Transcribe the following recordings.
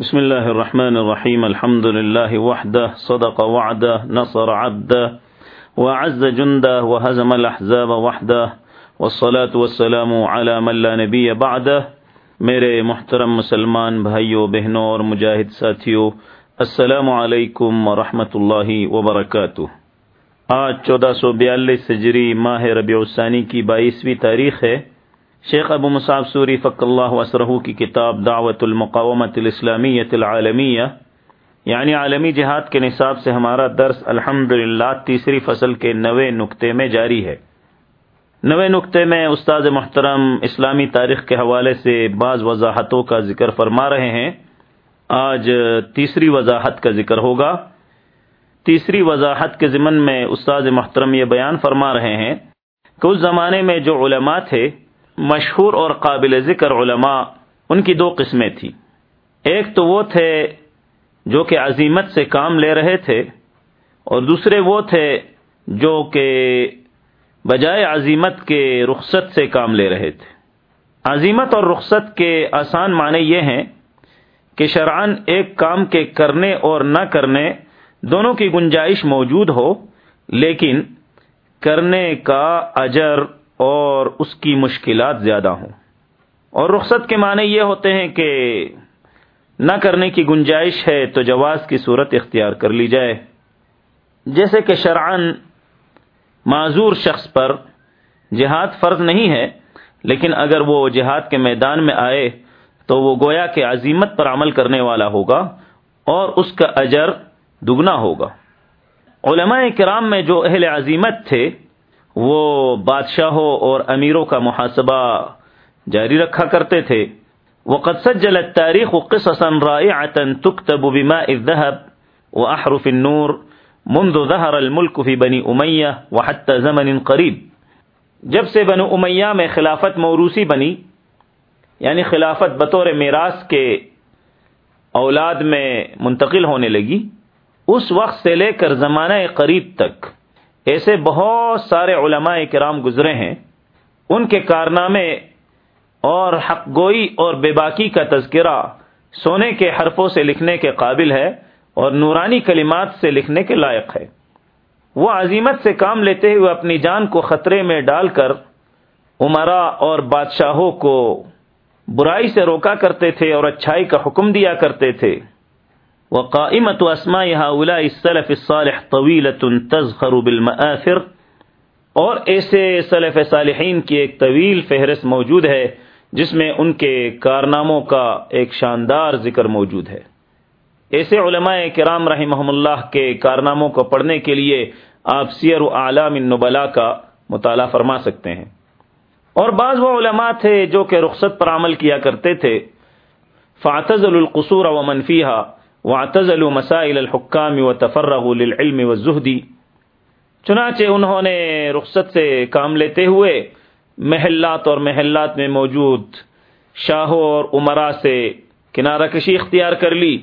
بسم الله الرحمن الرحيم الحمد لله وحده صدق وعده نصر عبده وعز جنده وهزم الأحزاب وحده والصلاة والسلام على من لا نبي بعده میرے محترم مسلمان بھائیوں بہنوں اور مجاہد ساتھیوں السلام علیکم ورحمۃ اللہ وبرکاتہ۔ آج چودہ سو بیالیس سجری ماہ ربیع الثانی کی بائیسویں تاریخ ہے۔ شیخ ابو مصعب سوری فق اللہ وسرہ کی کتاب دعوت المقامت الاسلامیت العالمیہ یعنی عالمی جہاد کے نصاب سے ہمارا درس الحمد تیسری فصل کے نوے نقطے میں جاری ہے۔ نوے نقطے میں استاد محترم اسلامی تاریخ کے حوالے سے بعض وضاحتوں کا ذکر فرما رہے ہیں۔ آج تیسری وضاحت کا ذکر ہوگا۔ تیسری وضاحت کے ضمن میں استاد محترم یہ بیان فرما رہے ہیں کہ اس زمانے میں جو علماء تھے مشہور اور قابل ذکر علماء ان کی دو قسمیں تھیں۔ ایک تو وہ تھے جو کہ عظیمت سے کام لے رہے تھے، اور دوسرے وہ تھے جو کہ بجائے عظیمت کے رخصت سے کام لے رہے تھے۔ عظیمت اور رخصت کے آسان معنی یہ ہیں کہ شرعن ایک کام کے کرنے اور نہ کرنے دونوں کی گنجائش موجود ہو، لیکن کرنے کا اجر اور اس کی مشکلات زیادہ ہوں۔ اور رخصت کے معنی یہ ہوتے ہیں کہ نہ کرنے کی گنجائش ہے تو جواز کی صورت اختیار کر لی جائے۔ جیسے کہ شرعن معذور شخص پر جہاد فرض نہیں ہے، لیکن اگر وہ جہاد کے میدان میں آئے تو وہ گویا کے عظیمت پر عمل کرنے والا ہوگا اور اس کا اجر دگنا ہوگا۔ علماء کرام میں جو اہل عظیمت تھے وہ بادشاہوں اور امیروں کا محاسبہ جاری رکھا کرتے تھے۔ وہ سجل التاريخ قصصا رائعة تكتب بماء الذهب وأحرف النور منذ ظهر الملك في بني أمية وحتى زمن قریب جب سے بنو امیہ میں خلافت موروثی بنی یعنی خلافت بطور میراث کے اولاد میں منتقل ہونے لگی، اس وقت سے لے کر زمانہ قریب تک ایسے بہت سارے علماء کرام گزرے ہیں، ان کے کارنامے اور حق گوئی اور بے باکی کا تذکرہ سونے کے حرفوں سے لکھنے کے قابل ہے اور نورانی کلمات سے لکھنے کے لائق ہے۔ وہ عظیمت سے کام لیتے ہوئے اپنی جان کو خطرے میں ڈال کر عمرا اور بادشاہوں کو برائی سے روکا کرتے تھے اور اچھائی کا حکم دیا کرتے تھے۔ وقائمت اسماء هؤلاء السلف الصالح طويلة تزخر بالمآثر. اور ایسے سلف صالحین کی ایک طویل فہرست موجود ہے، جس میں ان کے کارناموں کا ایک شاندار ذکر موجود ہے۔ ایسے علماء کرام رحمہم اللہ کے کارناموں کو پڑھنے کے لیے آپ سیر و اعلام النبلا کا مطالعہ فرما سکتے ہیں۔ اور بعض وہ علماء تھے جو کہ رخصت پر عمل کیا کرتے تھے۔ فاطض القصور و منفیہ واعتزلوا مسائل الحکام و تفرغ للعلم والزہدی چنانچہ انہوں نے رخصت سے کام لیتے ہوئے محلات اور محلات میں موجود شاہوں اور عمرا سے کنارہ کشی اختیار کر لی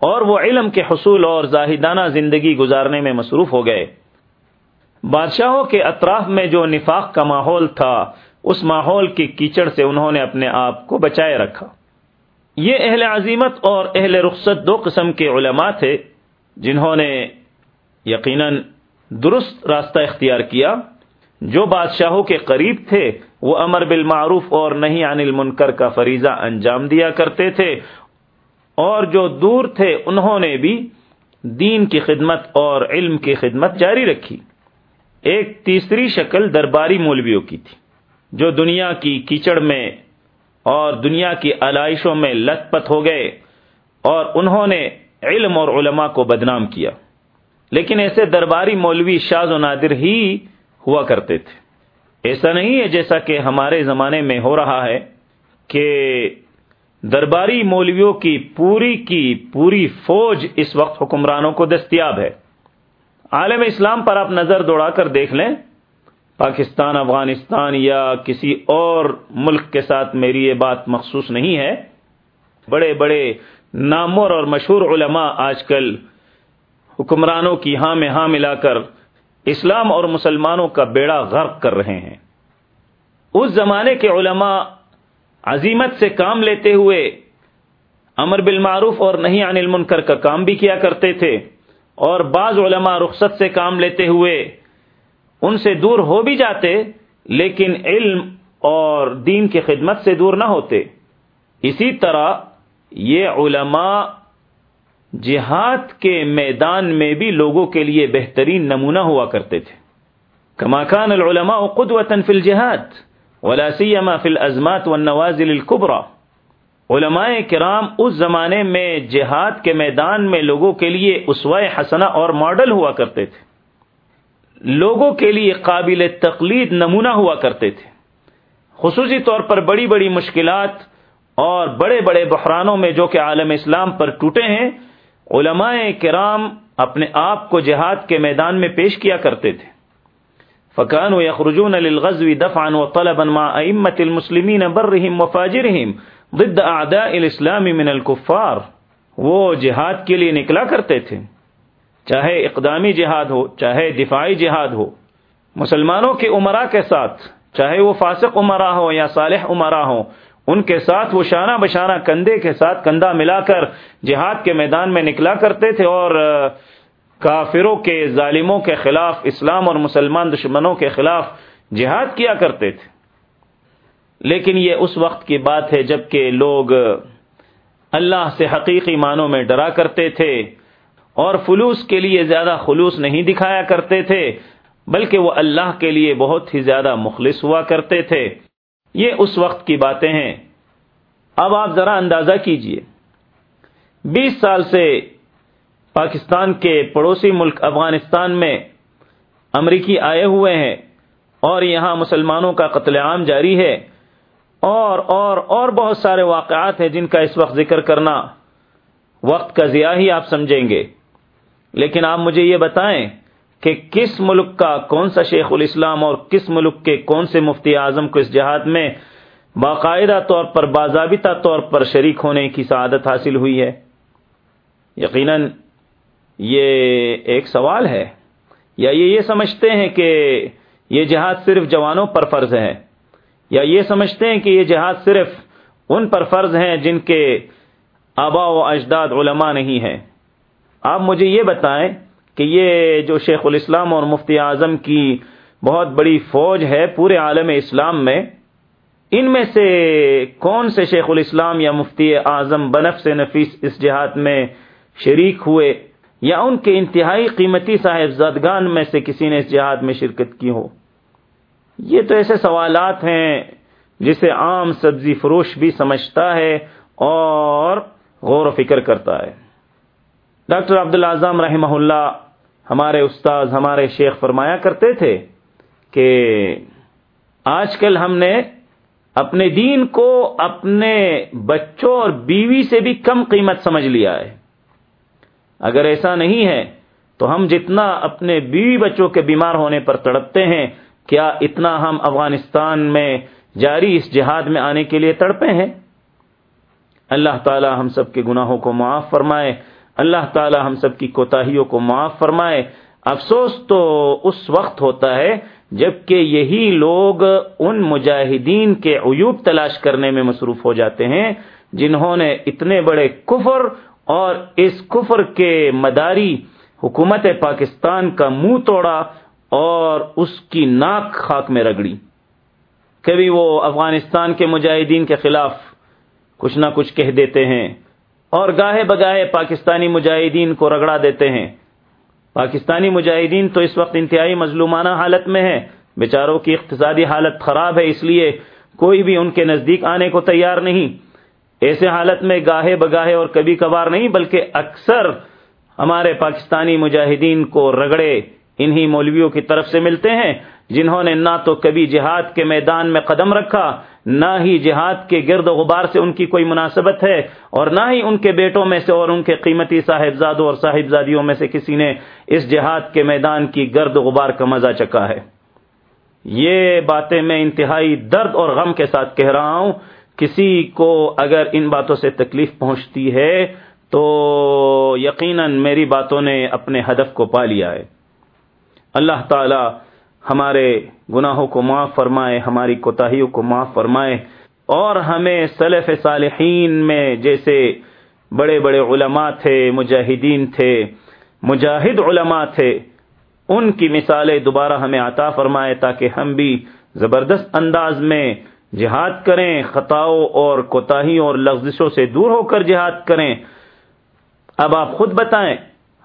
اور وہ علم کے حصول اور زاہدانہ زندگی گزارنے میں مصروف ہو گئے۔ بادشاہوں کے اطراف میں جو نفاق کا ماحول تھا، اس ماحول کی کیچڑ سے انہوں نے اپنے آپ کو بچائے رکھا۔ یہ اہل عظیمت اور اہل رخصت دو قسم کے علماء تھے جنہوں نے یقیناً درست راستہ اختیار کیا۔ جو بادشاہوں کے قریب تھے، وہ امر بالمعروف اور نہیں عن المنکر کا فریضہ انجام دیا کرتے تھے۔ اور جو دور تھے، انہوں نے بھی دین کی خدمت اور علم کی خدمت جاری رکھی۔ ایک تیسری شکل درباری مولویوں کی تھی، جو دنیا کی کیچڑ میں اور دنیا کی علائشوں میں لت پت ہو گئے اور انہوں نے علم اور علماء کو بدنام کیا۔ لیکن ایسے درباری مولوی شاز و نادر ہی ہوا کرتے تھے۔ ایسا نہیں ہے جیسا کہ ہمارے زمانے میں ہو رہا ہے کہ درباری مولویوں کی پوری کی پوری فوج اس وقت حکمرانوں کو دستیاب ہے۔ عالم اسلام پر آپ نظر دوڑا کر دیکھ لیں۔ پاکستان، افغانستان یا کسی اور ملک کے ساتھ میری یہ بات مخصوص نہیں ہے۔ بڑے بڑے نامور اور مشہور علماء آج کل حکمرانوں کی ہاں میں ہاں ملا کر اسلام اور مسلمانوں کا بیڑا غرق کر رہے ہیں۔ اس زمانے کے علماء عظیمت سے کام لیتے ہوئے امر بالمعروف اور نہیں عن المنکر کا کام بھی کیا کرتے تھے اور بعض علماء رخصت سے کام لیتے ہوئے ان سے دور ہو بھی جاتے، لیکن علم اور دین کی خدمت سے دور نہ ہوتے۔ اسی طرح یہ علماء جہاد کے میدان میں بھی لوگوں کے لیے بہترین نمونہ ہوا کرتے تھے۔ کماکان العلماء قدوة فی الجہاد، ولا سیما فی الازمات والنوازل الكبرى علماء کرام اس زمانے میں جہاد کے میدان میں لوگوں کے لیے اسوائے حسنہ اور ماڈل ہوا کرتے تھے۔ لوگوں کے لیے قابل تقلید نمونہ ہوا کرتے تھے۔ خصوصی طور پر بڑی بڑی مشکلات اور بڑے بڑے بحرانوں میں جو کہ عالم اسلام پر ٹوٹے ہیں، علماء کرام اپنے آپ کو جہاد کے میدان میں پیش کیا کرتے تھے۔ فقان و یخرجون للغزو دفعا و طلبا مع ائمه المسلمین برهم وفاجرهم ضد اعداء الاسلام من الكفار۔ وہ جہاد کے لیے نکلا کرتے تھے۔ چاہے اقدامی جہاد ہو، چاہے دفاعی جہاد ہو، مسلمانوں کے عمرہ کے ساتھ، چاہے وہ فاسق عمرہ ہو یا صالح عمرہ ہو ان کے ساتھ وہ شانہ بشانہ کندھے کے ساتھ کندھا ملا کر جہاد کے میدان میں نکلا کرتے تھے اور کافروں کے ظالموں کے خلاف، اسلام اور مسلمان دشمنوں کے خلاف جہاد کیا کرتے تھے۔ لیکن یہ اس وقت کی بات ہے جبکہ لوگ اللہ سے حقیقی معنوں میں ڈرا کرتے تھے۔ اور فلوس کے لیے زیادہ خلوص نہیں دکھایا کرتے تھے، بلکہ وہ اللہ کے لیے بہت ہی زیادہ مخلص ہوا کرتے تھے۔ یہ اس وقت کی باتیں ہیں۔ اب آپ ذرا اندازہ کیجیے۔ بیس سال سے پاکستان کے پڑوسی ملک افغانستان میں امریکی آئے ہوئے ہیں اور یہاں مسلمانوں کا قتل عام جاری ہے۔ اور اور اور بہت سارے واقعات ہیں جن کا اس وقت ذکر کرنا وقت کا ضیاع ہی آپ سمجھیں گے۔ لیکن آپ مجھے یہ بتائیں کہ کس ملک کا کون سا شیخ الاسلام اور کس ملک کے کون سے مفتی اعظم کو اس جہاد میں باقاعدہ طور پر، باضابطہ طور پر شریک ہونے کی سعادت حاصل ہوئی ہے؟ یقیناً یہ ایک سوال ہے، یا یہ یہ سمجھتے ہیں کہ یہ جہاد صرف جوانوں پر فرض ہے؟ یا یہ سمجھتے ہیں کہ یہ جہاد صرف ان پر فرض ہیں جن کے آبا و اجداد علماء نہیں ہیں؟ آپ مجھے یہ بتائیں کہ یہ جو شیخ الاسلام اور مفتی اعظم کی بہت بڑی فوج ہے پورے عالم اسلام میں، ان میں سے کون سے شیخ الاسلام یا مفتی اعظم بنف سے نفیس اس جہاد میں شریک ہوئے یا ان کے انتہائی قیمتی صاحبزادگان میں سے کسی نے اس جہاد میں شرکت کی ہو؟ یہ تو ایسے سوالات ہیں جسے عام سبزی فروش بھی سمجھتا ہے اور غور و فکر کرتا ہے۔ ڈاکٹر عبد العظم رحمہ اللہ ہمارے استاد ہمارے شیخ فرمایا کرتے تھے کہ آج کل ہم نے اپنے دین کو اپنے بچوں اور بیوی سے بھی کم قیمت سمجھ لیا ہے۔ اگر ایسا نہیں ہے تو ہم جتنا اپنے بیوی بچوں کے بیمار ہونے پر تڑپتے ہیں، کیا اتنا ہم افغانستان میں جاری اس جہاد میں آنے کے لیے تڑپے ہیں؟ اللہ تعالی ہم سب کے گناہوں کو معاف فرمائے۔ اللہ تعالی ہم سب کی کوتاہیوں کو معاف فرمائے۔ افسوس تو اس وقت ہوتا ہے جبکہ یہی لوگ ان مجاہدین کے عیوب تلاش کرنے میں مصروف ہو جاتے ہیں، جنہوں نے اتنے بڑے کفر اور اس کفر کے مداری حکومت پاکستان کا منہ توڑا اور اس کی ناک خاک میں رگڑی۔ کبھی وہ افغانستان کے مجاہدین کے خلاف کچھ نہ کچھ کہہ دیتے ہیں۔ اور گاہے بگاہے پاکستانی مجاہدین کو رگڑا دیتے ہیں۔ پاکستانی مجاہدین تو اس وقت انتہائی مظلومانہ حالت میں ہے بیچاروں کی اقتصادی حالت خراب ہے، اس لیے کوئی بھی ان کے نزدیک آنے کو تیار نہیں۔ ایسے حالت میں گاہے بگاہے اور کبھی کبھار نہیں، بلکہ اکثر ہمارے پاکستانی مجاہدین کو رگڑے انہی مولویوں کی طرف سے ملتے ہیں، جنہوں نے نہ تو کبھی جہاد کے میدان میں قدم رکھا، نہ ہی جہاد کے گرد و غبار سے ان کی کوئی مناسبت ہے، اور نہ ہی ان کے بیٹوں میں سے اور ان کے قیمتی صاحبزادوں اور صاحبزادیوں میں سے کسی نے اس جہاد کے میدان کی گرد و غبار کا مزہ چکا ہے۔ یہ باتیں میں انتہائی درد اور غم کے ساتھ کہہ رہا ہوں۔ کسی کو اگر ان باتوں سے تکلیف پہنچتی ہے، تو یقیناً میری باتوں نے اپنے ہدف کو پا لیا ہے۔ اللہ تعالی ہمارے گناہوں کو معاف فرمائے، ہماری کوتاہیوں کو معاف فرمائے اور ہمیں سلف صالحین میں جیسے بڑے بڑے علماء تھے، مجاہدین تھے، مجاہد علماء تھے، ان کی مثالیں دوبارہ ہمیں عطا فرمائے تاکہ ہم بھی زبردست انداز میں جہاد کریں، خطاؤں اور کوتاہیوں اور لغزشوں سے دور ہو کر جہاد کریں۔ اب آپ خود بتائیں،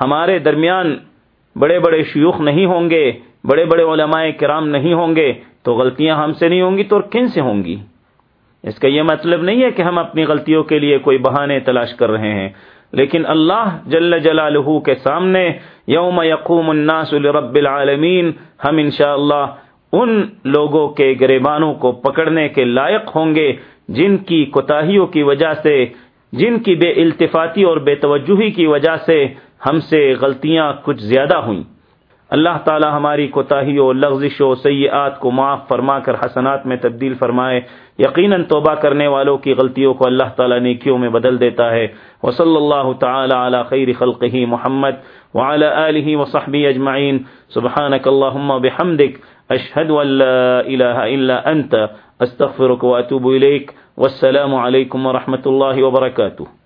ہمارے درمیان بڑے بڑے شیوخ نہیں ہوں گے، بڑے بڑے علماء کرام نہیں ہوں گے، تو غلطیاں ہم سے نہیں ہوں گی، تو اور کن سے ہوں گی؟ اس کا یہ مطلب نہیں ہے کہ ہم اپنی غلطیوں کے لیے کوئی بہانے تلاش کر رہے ہیں۔ لیکن اللہ جل جلالہ کے سامنے یوم یقوم الناس لرب العالمین، ہم انشاءاللہ ان لوگوں کے گریبانوں کو پکڑنے کے لائق ہوں گے، جن کی کوتاہیوں کی وجہ سے، جن کی بے التفاتی اور بے توجہی کی وجہ سے ہم سے غلطیاں کچھ زیادہ ہوئیں۔ اللہ تعالی ہماری کوتاہی و لغزش و سیئات کو معاف فرما کر حسنات میں تبدیل فرمائے۔ یقیناً توبہ کرنے والوں کی غلطیوں کو اللہ تعالی نیکیوں میں بدل دیتا ہے۔ وصلی اللہ تعالی علی خیر خلقہ محمد وعلى آلہ وصحبہ اجمعین۔ سبحانک اللہم بحمدک، اشہد ان لا الہ الا انت، استغفرک واتوب الیک۔ والسلام علیکم ورحمۃ اللہ وبرکاتہ۔